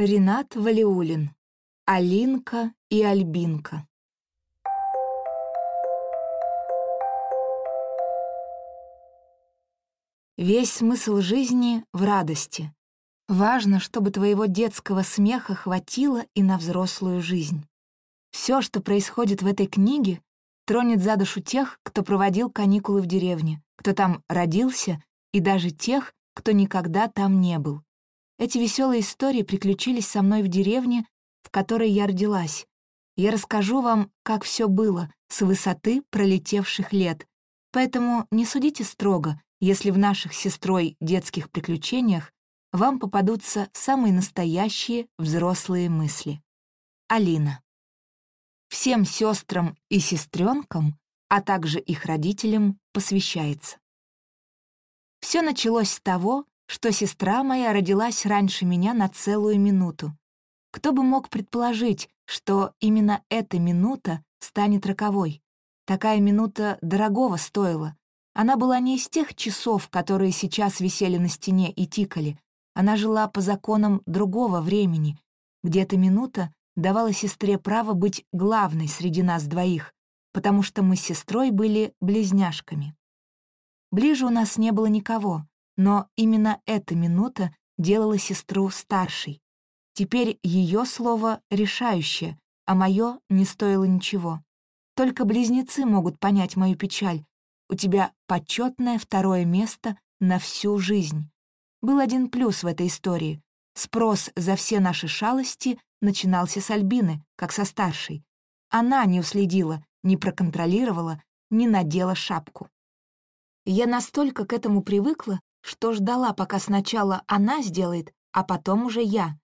Ренат Валиулин. Алинка и Альбинка. Весь смысл жизни в радости. Важно, чтобы твоего детского смеха хватило и на взрослую жизнь. Все, что происходит в этой книге, тронет за душу тех, кто проводил каникулы в деревне, кто там родился, и даже тех, кто никогда там не был. Эти веселые истории приключились со мной в деревне, в которой я родилась. Я расскажу вам, как все было с высоты пролетевших лет. Поэтому не судите строго, если в наших сестрой детских приключениях вам попадутся самые настоящие взрослые мысли. Алина. Всем сестрам и сестренкам, а также их родителям, посвящается. Все началось с того, что сестра моя родилась раньше меня на целую минуту. Кто бы мог предположить, что именно эта минута станет роковой? Такая минута дорогого стоила. Она была не из тех часов, которые сейчас висели на стене и тикали. Она жила по законам другого времени, где эта минута давала сестре право быть главной среди нас двоих, потому что мы с сестрой были близняшками. Ближе у нас не было никого, но именно эта минута делала сестру старшей. Теперь ее слово решающее, а мое не стоило ничего. Только близнецы могут понять мою печаль. У тебя почетное второе место на всю жизнь. Был один плюс в этой истории. Спрос за все наши шалости начинался с Альбины, как со старшей. Она не уследила, не проконтролировала, не надела шапку. Я настолько к этому привыкла, что ждала, пока сначала она сделает, а потом уже я.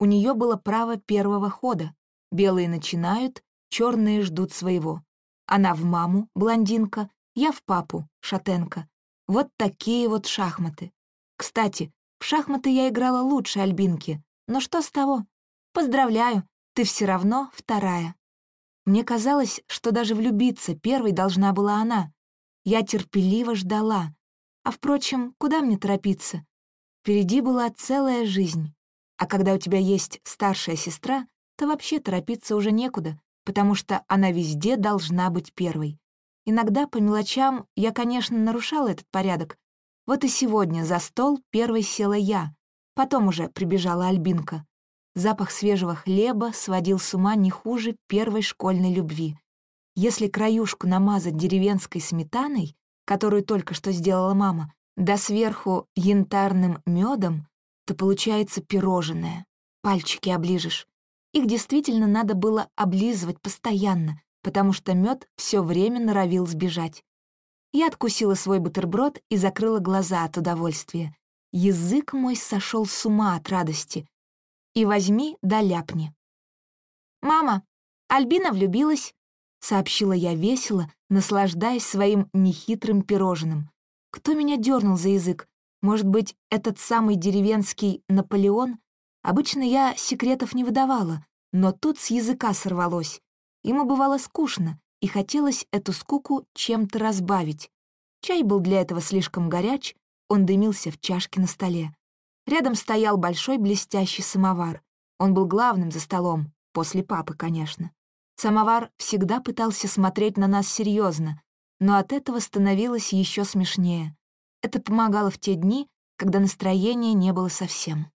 У нее было право первого хода. Белые начинают, черные ждут своего. Она в маму, блондинка, я в папу, шатенка. Вот такие вот шахматы. Кстати, в шахматы я играла лучше Альбинки. Но что с того? Поздравляю, ты все равно вторая. Мне казалось, что даже влюбиться первой должна была она. Я терпеливо ждала, а, впрочем, куда мне торопиться? Впереди была целая жизнь. А когда у тебя есть старшая сестра, то вообще торопиться уже некуда, потому что она везде должна быть первой. Иногда по мелочам я, конечно, нарушала этот порядок. Вот и сегодня за стол первой села я, потом уже прибежала Альбинка. Запах свежего хлеба сводил с ума не хуже первой школьной любви. Если краюшку намазать деревенской сметаной, которую только что сделала мама, да сверху янтарным медом, то получается пирожное. Пальчики оближешь. Их действительно надо было облизывать постоянно, потому что мед все время норовил сбежать. Я откусила свой бутерброд и закрыла глаза от удовольствия. Язык мой сошел с ума от радости. И возьми да ляпни. «Мама, Альбина влюбилась», — сообщила я весело, наслаждаясь своим нехитрым пирожным. Кто меня дернул за язык? Может быть, этот самый деревенский Наполеон? Обычно я секретов не выдавала, но тут с языка сорвалось. Ему бывало скучно, и хотелось эту скуку чем-то разбавить. Чай был для этого слишком горяч, он дымился в чашке на столе. Рядом стоял большой блестящий самовар. Он был главным за столом, после папы, конечно. Самовар всегда пытался смотреть на нас серьезно, но от этого становилось еще смешнее. Это помогало в те дни, когда настроения не было совсем.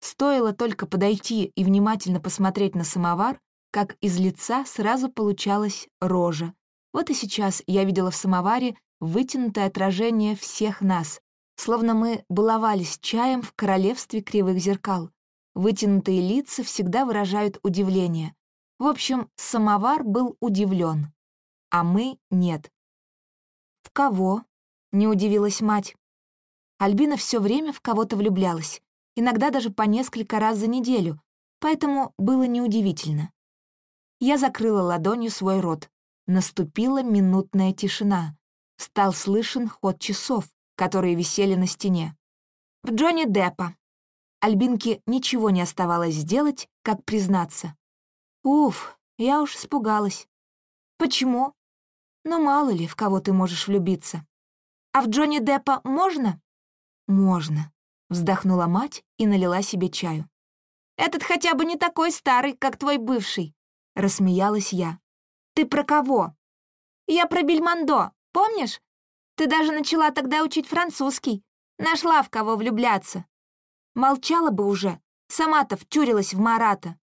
Стоило только подойти и внимательно посмотреть на самовар, как из лица сразу получалась рожа. Вот и сейчас я видела в самоваре вытянутое отражение всех нас, словно мы баловались чаем в королевстве кривых зеркал. Вытянутые лица всегда выражают удивление, в общем, самовар был удивлен, а мы — нет. «В кого?» — не удивилась мать. Альбина все время в кого-то влюблялась, иногда даже по несколько раз за неделю, поэтому было неудивительно. Я закрыла ладонью свой рот. Наступила минутная тишина. Стал слышен ход часов, которые висели на стене. В Джонни Деппа. Альбинке ничего не оставалось сделать, как признаться. Уф, я уж испугалась. Почему? Ну, мало ли, в кого ты можешь влюбиться. А в Джонни Деппа можно? Можно, вздохнула мать и налила себе чаю. Этот хотя бы не такой старый, как твой бывший», — рассмеялась я. «Ты про кого?» «Я про Бельмондо, помнишь? Ты даже начала тогда учить французский. Нашла в кого влюбляться. Молчала бы уже, сама-то втюрилась в Марата.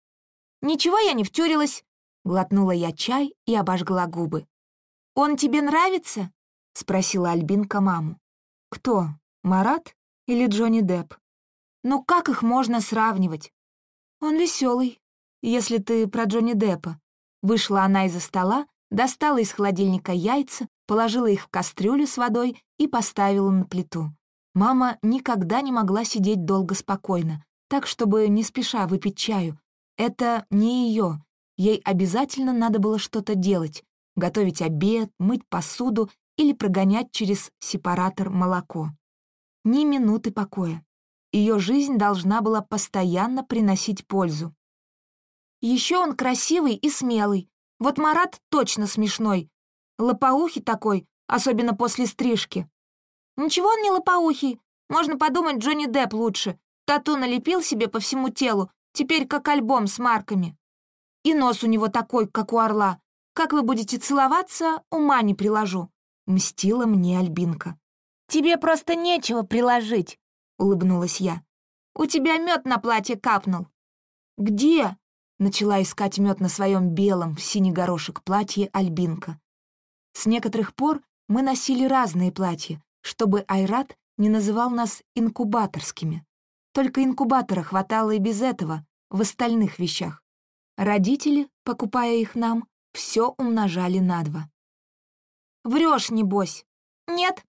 «Ничего я не втюрилась», — глотнула я чай и обожгла губы. «Он тебе нравится?» — спросила Альбинка маму. «Кто, Марат или Джонни Депп?» «Ну как их можно сравнивать?» «Он веселый, если ты про Джонни Деппа». Вышла она из-за стола, достала из холодильника яйца, положила их в кастрюлю с водой и поставила на плиту. Мама никогда не могла сидеть долго спокойно, так, чтобы не спеша выпить чаю. Это не ее. Ей обязательно надо было что-то делать, готовить обед, мыть посуду или прогонять через сепаратор молоко. Ни минуты покоя. Ее жизнь должна была постоянно приносить пользу. Еще он красивый и смелый. Вот Марат точно смешной. Лопоухий такой, особенно после стрижки. Ничего он не лопоухий. Можно подумать, Джонни Депп лучше. Тату налепил себе по всему телу, теперь как альбом с марками. И нос у него такой, как у орла. Как вы будете целоваться, ума не приложу. Мстила мне Альбинка. «Тебе просто нечего приложить», — улыбнулась я. «У тебя мед на платье капнул». «Где?» — начала искать мед на своем белом в синий горошек платье Альбинка. С некоторых пор мы носили разные платья, чтобы Айрат не называл нас инкубаторскими. Только инкубатора хватало и без этого, в остальных вещах. Родители, покупая их нам, все умножали на два. Врешь, небось. Нет,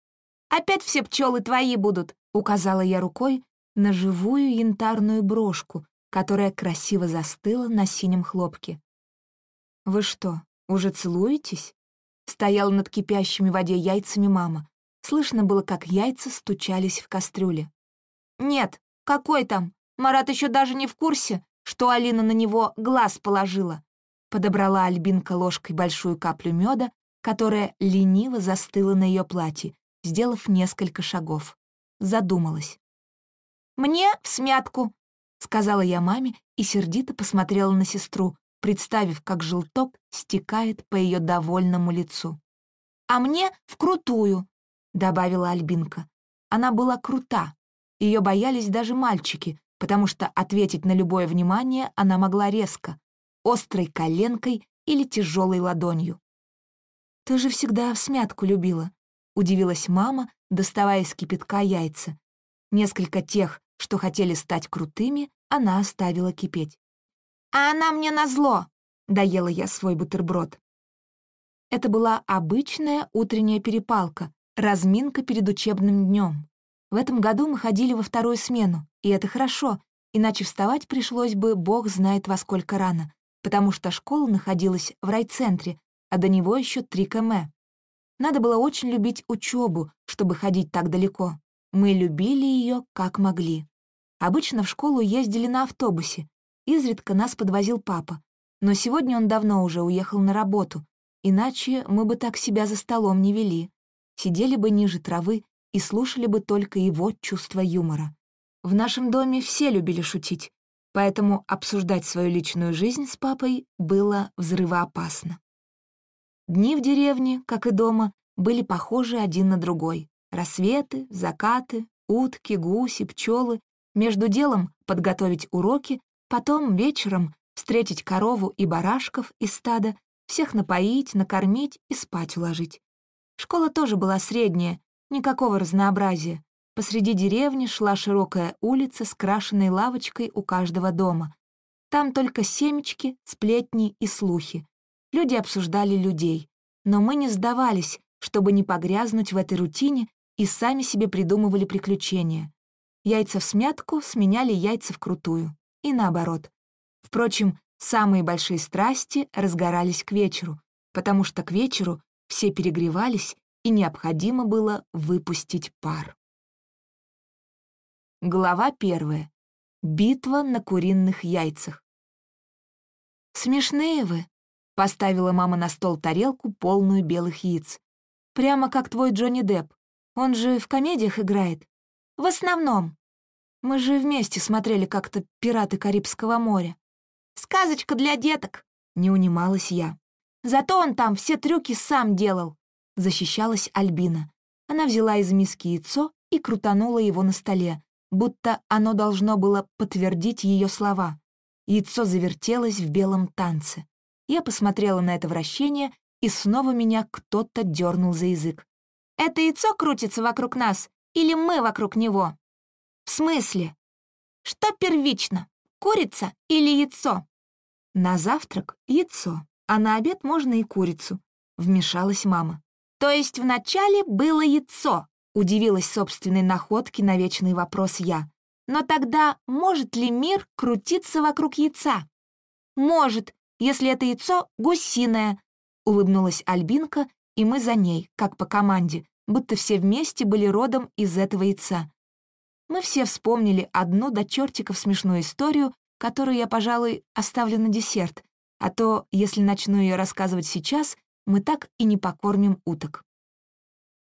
опять все пчелы твои будут, указала я рукой на живую янтарную брошку, которая красиво застыла на синем хлопке. «Вы что, уже целуетесь?» Стояла над кипящими в воде яйцами мама. Слышно было, как яйца стучались в кастрюле. «Нет, какой там? Марат еще даже не в курсе, что Алина на него глаз положила». Подобрала Альбинка ложкой большую каплю меда, которая лениво застыла на ее платье, сделав несколько шагов. Задумалась. «Мне в смятку», — сказала я маме и сердито посмотрела на сестру, представив, как желток стекает по ее довольному лицу. «А мне в крутую», — добавила Альбинка. Она была крута. Ее боялись даже мальчики, потому что ответить на любое внимание она могла резко, острой коленкой или тяжелой ладонью. «Ты же всегда в смятку любила», — удивилась мама, доставая из кипятка яйца. Несколько тех, что хотели стать крутыми, она оставила кипеть. «А она мне назло!» — доела я свой бутерброд. Это была обычная утренняя перепалка, разминка перед учебным днем. В этом году мы ходили во вторую смену, и это хорошо, иначе вставать пришлось бы бог знает во сколько рано, потому что школа находилась в райцентре, а до него еще три км. Надо было очень любить учебу, чтобы ходить так далеко. Мы любили ее как могли. Обычно в школу ездили на автобусе, Изредка нас подвозил папа, но сегодня он давно уже уехал на работу, иначе мы бы так себя за столом не вели. Сидели бы ниже травы и слушали бы только его чувство юмора. В нашем доме все любили шутить, поэтому обсуждать свою личную жизнь с папой было взрывоопасно. Дни в деревне, как и дома, были похожи один на другой. Рассветы, закаты, утки, гуси, пчелы. Между делом подготовить уроки Потом вечером встретить корову и барашков из стада, всех напоить, накормить и спать уложить. Школа тоже была средняя, никакого разнообразия. Посреди деревни шла широкая улица с крашенной лавочкой у каждого дома. Там только семечки, сплетни и слухи. Люди обсуждали людей. Но мы не сдавались, чтобы не погрязнуть в этой рутине, и сами себе придумывали приключения. Яйца в смятку сменяли яйца в крутую и наоборот. Впрочем, самые большие страсти разгорались к вечеру, потому что к вечеру все перегревались, и необходимо было выпустить пар. Глава первая. Битва на куриных яйцах. «Смешные вы», — поставила мама на стол тарелку, полную белых яиц. «Прямо как твой Джонни Депп. Он же в комедиях играет. В основном. Мы же вместе смотрели как-то «Пираты Карибского моря». «Сказочка для деток», — не унималась я. «Зато он там все трюки сам делал», — защищалась Альбина. Она взяла из миски яйцо и крутанула его на столе, будто оно должно было подтвердить ее слова. Яйцо завертелось в белом танце. Я посмотрела на это вращение, и снова меня кто-то дернул за язык. «Это яйцо крутится вокруг нас, или мы вокруг него?» «В смысле? Что первично, курица или яйцо?» «На завтрак — яйцо, а на обед можно и курицу», — вмешалась мама. «То есть вначале было яйцо?» — удивилась собственной находке на вечный вопрос я. «Но тогда может ли мир крутиться вокруг яйца?» «Может, если это яйцо гусиное», — улыбнулась Альбинка, и мы за ней, как по команде, будто все вместе были родом из этого яйца. Мы все вспомнили одну до чертиков смешную историю, которую я, пожалуй, оставлю на десерт, а то, если начну ее рассказывать сейчас, мы так и не покормим уток.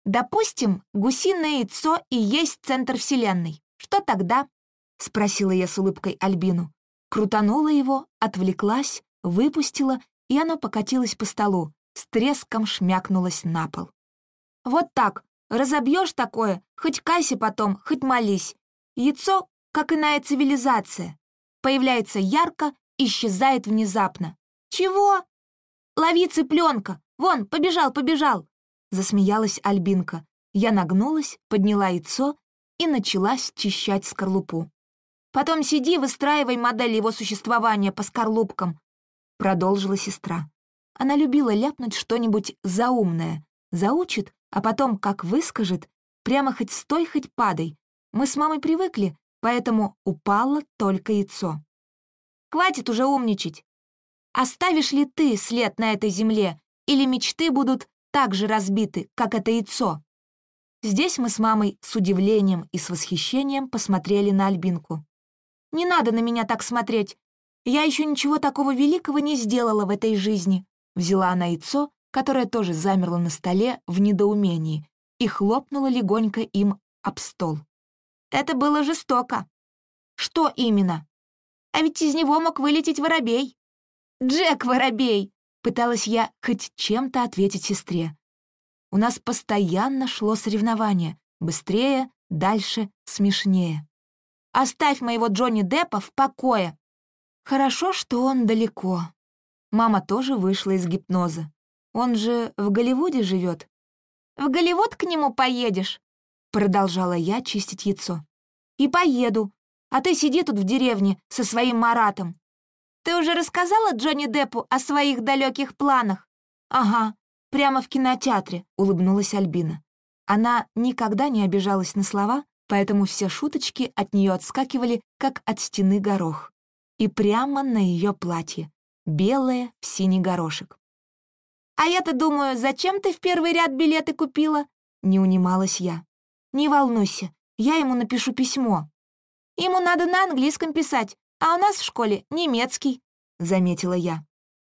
«Допустим, гусиное яйцо и есть центр Вселенной. Что тогда?» — спросила я с улыбкой Альбину. Крутанула его, отвлеклась, выпустила, и оно покатилось по столу, с треском шмякнулось на пол. «Вот так, разобьешь такое, хоть кайся потом, хоть молись. Яйцо, как иная цивилизация. Появляется ярко, исчезает внезапно. Чего? Лови цыпленка, Вон, побежал, побежал!» Засмеялась Альбинка. Я нагнулась, подняла яйцо и начала счищать скорлупу. «Потом сиди, выстраивай модель его существования по скорлупкам», — продолжила сестра. Она любила ляпнуть что-нибудь заумное, заучит, а потом, как выскажет, прямо хоть стой, хоть падай. Мы с мамой привыкли, поэтому упало только яйцо. «Хватит уже умничать! Оставишь ли ты след на этой земле или мечты будут так же разбиты, как это яйцо. Здесь мы с мамой с удивлением и с восхищением посмотрели на Альбинку. «Не надо на меня так смотреть. Я еще ничего такого великого не сделала в этой жизни». Взяла она яйцо, которое тоже замерло на столе в недоумении, и хлопнула легонько им об стол. «Это было жестоко». «Что именно?» «А ведь из него мог вылететь воробей». «Джек Воробей!» Пыталась я хоть чем-то ответить сестре. У нас постоянно шло соревнование. Быстрее, дальше, смешнее. «Оставь моего Джонни Деппа в покое!» Хорошо, что он далеко. Мама тоже вышла из гипноза. Он же в Голливуде живет. «В Голливуд к нему поедешь?» Продолжала я чистить яйцо. «И поеду. А ты сиди тут в деревне со своим Маратом. Ты уже рассказала Джонни Деппу о своих далеких планах?» «Ага, прямо в кинотеатре», — улыбнулась Альбина. Она никогда не обижалась на слова, поэтому все шуточки от нее отскакивали, как от стены горох. И прямо на ее платье, белое в синий горошек. «А я-то думаю, зачем ты в первый ряд билеты купила?» — не унималась я. «Не волнуйся, я ему напишу письмо. Ему надо на английском писать, а у нас в школе немецкий», — заметила я.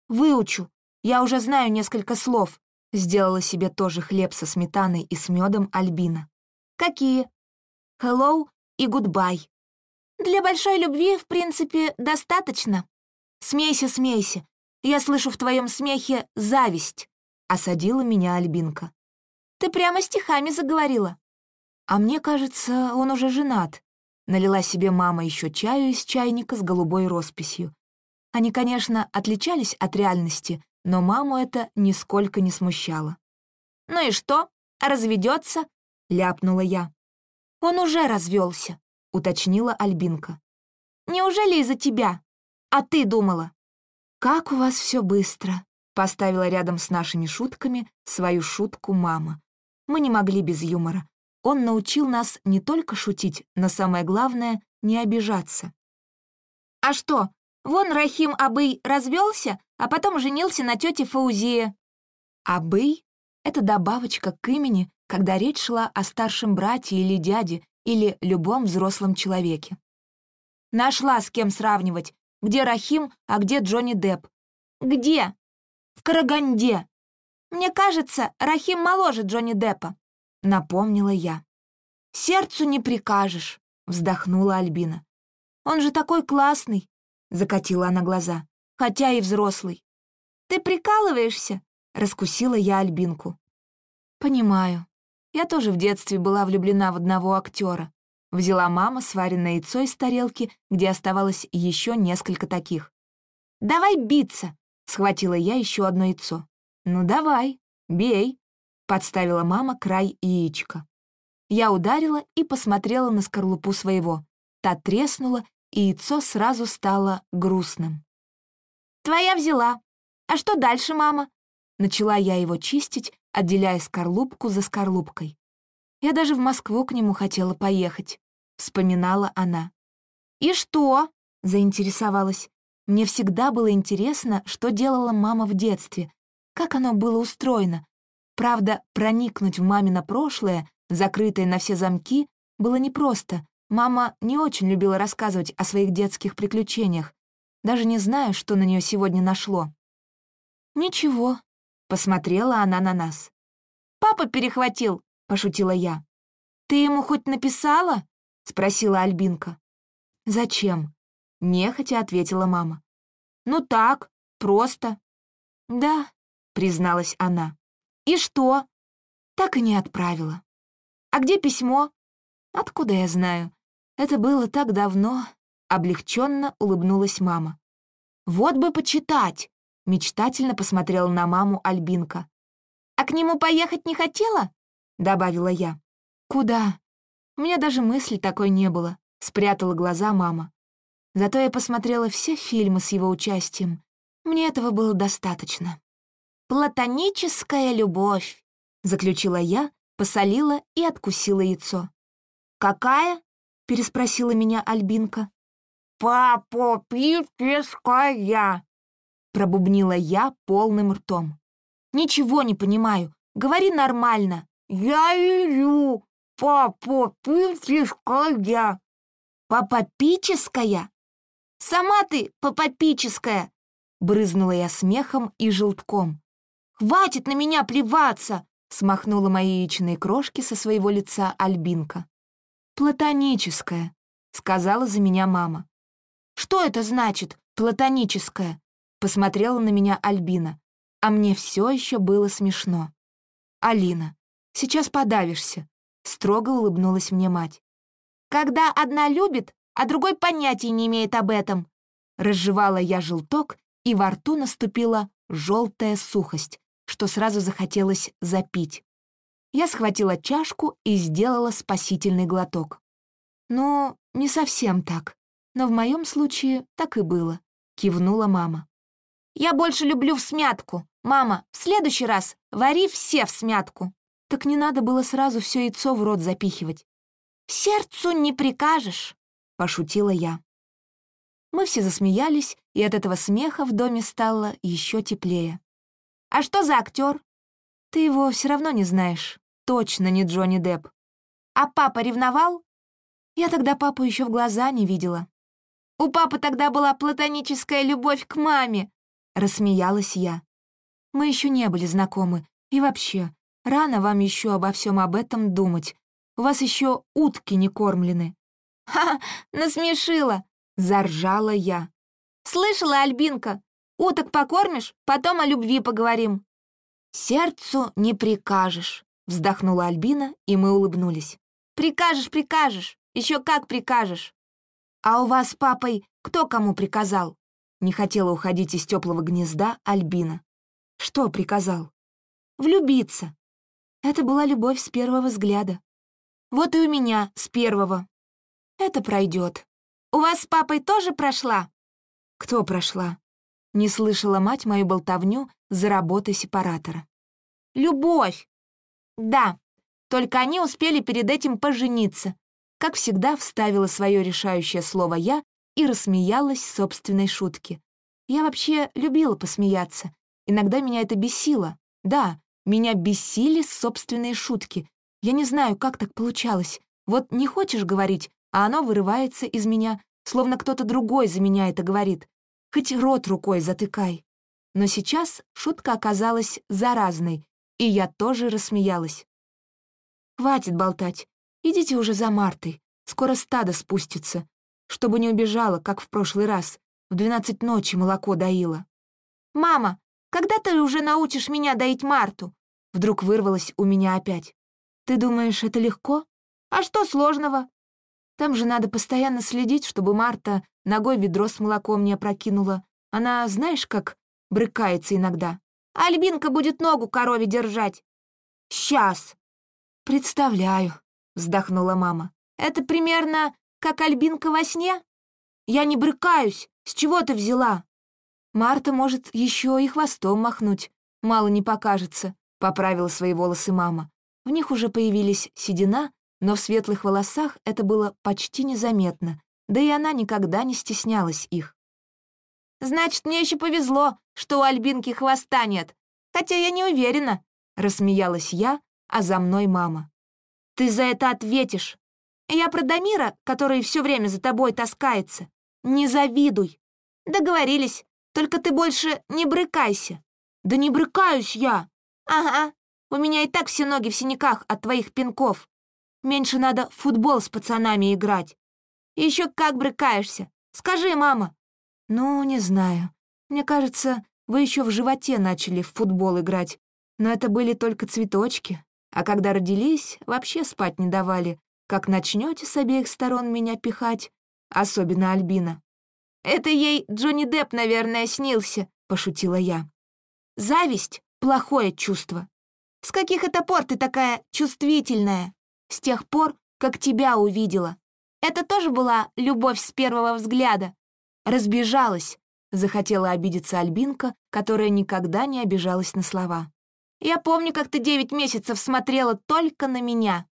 «Выучу. Я уже знаю несколько слов», — сделала себе тоже хлеб со сметаной и с медом Альбина. «Какие?» «Hello» и «Goodbye». «Для большой любви, в принципе, достаточно». «Смейся, смейся. Я слышу в твоем смехе зависть», — осадила меня Альбинка. «Ты прямо стихами заговорила». «А мне кажется, он уже женат», Налила себе мама еще чаю из чайника с голубой росписью. Они, конечно, отличались от реальности, но маму это нисколько не смущало. «Ну и что? Разведется?» — ляпнула я. «Он уже развелся», — уточнила Альбинка. «Неужели из-за тебя? А ты думала?» «Как у вас все быстро», — поставила рядом с нашими шутками свою шутку мама. Мы не могли без юмора. Он научил нас не только шутить, но самое главное — не обижаться. «А что, вон Рахим Абый развелся, а потом женился на тете Фаузие». «Абый» — это добавочка к имени, когда речь шла о старшем брате или дяде или любом взрослом человеке. Нашла с кем сравнивать, где Рахим, а где Джонни Депп. «Где?» «В Караганде». «Мне кажется, Рахим моложе Джонни Деппа», — напомнила я. «Сердцу не прикажешь», — вздохнула Альбина. «Он же такой классный!» — закатила она глаза. «Хотя и взрослый». «Ты прикалываешься?» — раскусила я Альбинку. «Понимаю. Я тоже в детстве была влюблена в одного актера. Взяла мама сваренное яйцо из тарелки, где оставалось еще несколько таких. «Давай биться!» — схватила я еще одно яйцо. «Ну давай, бей!» — подставила мама край яичка. Я ударила и посмотрела на скорлупу своего. Та треснула, и яйцо сразу стало грустным. «Твоя взяла. А что дальше, мама?» Начала я его чистить, отделяя скорлупку за скорлупкой. Я даже в Москву к нему хотела поехать, вспоминала она. «И что?» — заинтересовалась. Мне всегда было интересно, что делала мама в детстве, как оно было устроено. Правда, проникнуть в мамино прошлое, закрытое на все замки, было непросто. Мама не очень любила рассказывать о своих детских приключениях. Даже не знаю, что на нее сегодня нашло. «Ничего», — посмотрела она на нас. «Папа перехватил», — пошутила я. «Ты ему хоть написала?» — спросила Альбинка. «Зачем?» — нехотя ответила мама. «Ну так, просто». «Да», — призналась она. «И что?» Так и не отправила. «А где письмо?» «Откуда я знаю? Это было так давно», — облегченно улыбнулась мама. «Вот бы почитать!» — мечтательно посмотрела на маму Альбинка. «А к нему поехать не хотела?» — добавила я. «Куда?» У меня даже мысли такой не было, — спрятала глаза мама. Зато я посмотрела все фильмы с его участием. Мне этого было достаточно. «Платоническая любовь», — заключила я, посолила и откусила яйцо. «Какая?» — переспросила меня Альбинка. «Папопическая», — пробубнила я полным ртом. «Ничего не понимаю. Говори нормально». «Я люблю папопическая». «Папопическая? Сама ты папопическая!» Брызнула я смехом и желтком. «Хватит на меня плеваться!» Смахнула мои яичные крошки со своего лица Альбинка. «Платоническая», — сказала за меня мама. «Что это значит, платоническая?» Посмотрела на меня Альбина, а мне все еще было смешно. «Алина, сейчас подавишься», — строго улыбнулась мне мать. «Когда одна любит, а другой понятия не имеет об этом», разжевала я желток, и во рту наступила желтая сухость, что сразу захотелось запить. Я схватила чашку и сделала спасительный глоток. «Ну, не совсем так, но в моем случае так и было», — кивнула мама. «Я больше люблю в смятку. Мама, в следующий раз вари все в смятку». Так не надо было сразу все яйцо в рот запихивать. «Сердцу не прикажешь», — пошутила я. Мы все засмеялись, и от этого смеха в доме стало еще теплее. А что за актер? Ты его все равно не знаешь. Точно не Джонни Депп. А папа ревновал? Я тогда папу еще в глаза не видела. У папы тогда была платоническая любовь к маме, рассмеялась я. Мы еще не были знакомы. И вообще, рано вам еще обо всем об этом думать. У вас еще утки не кормлены. Ха, насмешила, заржала я. Слышала, Альбинка, Уток покормишь, потом о любви поговорим». «Сердцу не прикажешь», — вздохнула Альбина, и мы улыбнулись. «Прикажешь, прикажешь, еще как прикажешь». «А у вас с папой кто кому приказал?» Не хотела уходить из теплого гнезда Альбина. «Что приказал?» «Влюбиться». Это была любовь с первого взгляда. Вот и у меня с первого. Это пройдет. У вас с папой тоже прошла? Кто прошла? Не слышала мать мою болтовню за работой сепаратора. «Любовь!» «Да, только они успели перед этим пожениться». Как всегда, вставила свое решающее слово «я» и рассмеялась собственной шутке. Я вообще любила посмеяться. Иногда меня это бесило. Да, меня бесили собственные шутки. Я не знаю, как так получалось. Вот не хочешь говорить, а оно вырывается из меня, словно кто-то другой за меня это говорит. Хоть рот рукой затыкай. Но сейчас шутка оказалась заразной, и я тоже рассмеялась. «Хватит болтать. Идите уже за Мартой», — Скоро стадо спустится, чтобы не убежала, как в прошлый раз. В двенадцать ночи молоко доила. «Мама, когда ты уже научишь меня доить Марту?» Вдруг вырвалось у меня опять. «Ты думаешь, это легко? А что сложного? Там же надо постоянно следить, чтобы Марта ногой ведро с молоком не опрокинула. Она, знаешь, как брыкается иногда. Альбинка будет ногу корове держать. Сейчас. Представляю, вздохнула мама. Это примерно как Альбинка во сне? Я не брыкаюсь. С чего ты взяла? Марта может еще и хвостом махнуть. Мало не покажется, поправила свои волосы мама. В них уже появились седина, но в светлых волосах это было почти незаметно, да и она никогда не стеснялась их. «Значит, мне еще повезло, что у Альбинки хвоста нет, хотя я не уверена», — рассмеялась я, а за мной мама. «Ты за это ответишь. Я про Дамира, который все время за тобой таскается. Не завидуй. Договорились, только ты больше не брыкайся». «Да не брыкаюсь я». «Ага, у меня и так все ноги в синяках от твоих пинков. Меньше надо в футбол с пацанами играть. Еще как брыкаешься. Скажи, мама». «Ну, не знаю. Мне кажется, вы еще в животе начали в футбол играть. Но это были только цветочки. А когда родились, вообще спать не давали. Как начнете с обеих сторон меня пихать, особенно Альбина». «Это ей Джонни Депп, наверное, снился», — пошутила я. «Зависть — плохое чувство. С каких это пор ты такая чувствительная?» С тех пор, как тебя увидела. Это тоже была любовь с первого взгляда. Разбежалась, захотела обидеться Альбинка, которая никогда не обижалась на слова. Я помню, как ты девять месяцев смотрела только на меня.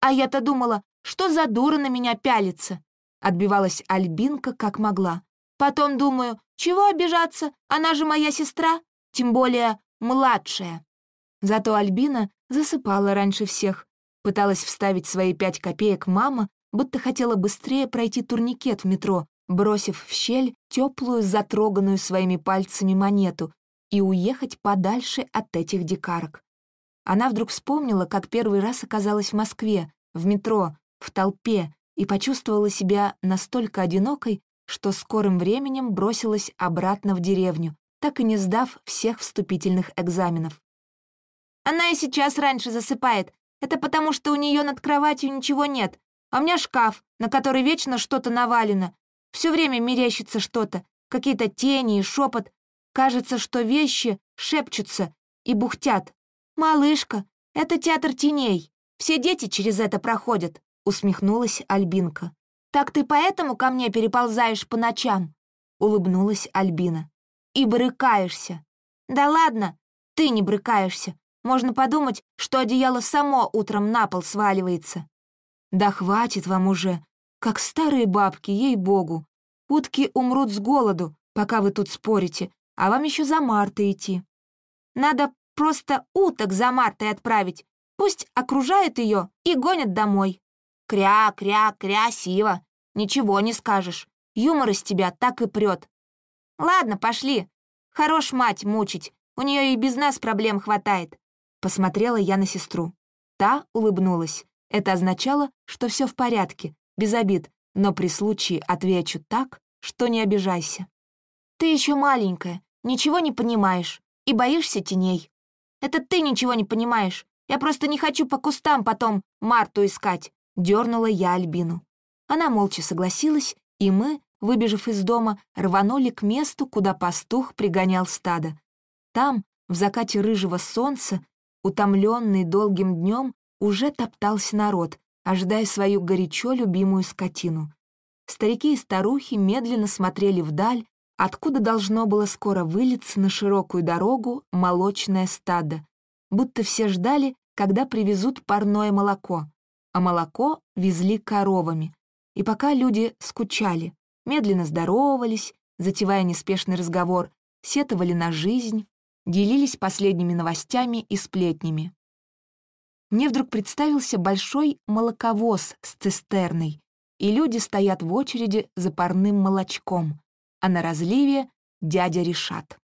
А я-то думала, что за дура на меня пялится. Отбивалась Альбинка как могла. Потом думаю, чего обижаться, она же моя сестра, тем более младшая. Зато Альбина засыпала раньше всех, Пыталась вставить свои пять копеек мама, будто хотела быстрее пройти турникет в метро, бросив в щель теплую, затроганную своими пальцами монету и уехать подальше от этих дикарок. Она вдруг вспомнила, как первый раз оказалась в Москве, в метро, в толпе, и почувствовала себя настолько одинокой, что скорым временем бросилась обратно в деревню, так и не сдав всех вступительных экзаменов. «Она и сейчас раньше засыпает, это потому, что у нее над кроватью ничего нет, а у меня шкаф, на который вечно что-то навалено. Все время мерещится что-то, какие-то тени и шепот. Кажется, что вещи шепчутся и бухтят. «Малышка, это театр теней. Все дети через это проходят», — усмехнулась Альбинка. «Так ты поэтому ко мне переползаешь по ночам?» — улыбнулась Альбина. «И брыкаешься». «Да ладно, ты не брыкаешься. Можно подумать, что одеяло само утром на пол сваливается. Да хватит вам уже, как старые бабки, ей-богу. Утки умрут с голоду, пока вы тут спорите, а вам еще за Мартой идти. Надо просто уток за Мартой отправить. Пусть окружают ее и гонят домой. Кря, кря, красиво. Ничего не скажешь. Юмор из тебя так и прет. Ладно, пошли. Хорош мать мучить. У нее и без нас проблем хватает. Посмотрела я на сестру. Та улыбнулась. Это означало, что все в порядке, без обид, но при случае отвечу так, что не обижайся. «Ты еще маленькая, ничего не понимаешь и боишься теней. Это ты ничего не понимаешь. Я просто не хочу по кустам потом Марту искать», — дернула я Альбину. Она молча согласилась, и мы, выбежав из дома, рванули к месту, куда пастух пригонял стадо. Там, в закате рыжего солнца, Утомленный долгим днем уже топтался народ, ожидая свою горячо любимую скотину. Старики и старухи медленно смотрели вдаль, откуда должно было скоро вылиться на широкую дорогу молочное стадо, будто все ждали, когда привезут парное молоко, а молоко везли коровами. И пока люди скучали, медленно здоровались, затевая неспешный разговор, сетовали на жизнь, делились последними новостями и сплетнями. Мне вдруг представился большой молоковоз с цистерной, и люди стоят в очереди за парным молочком, а на разливе дядя Решат.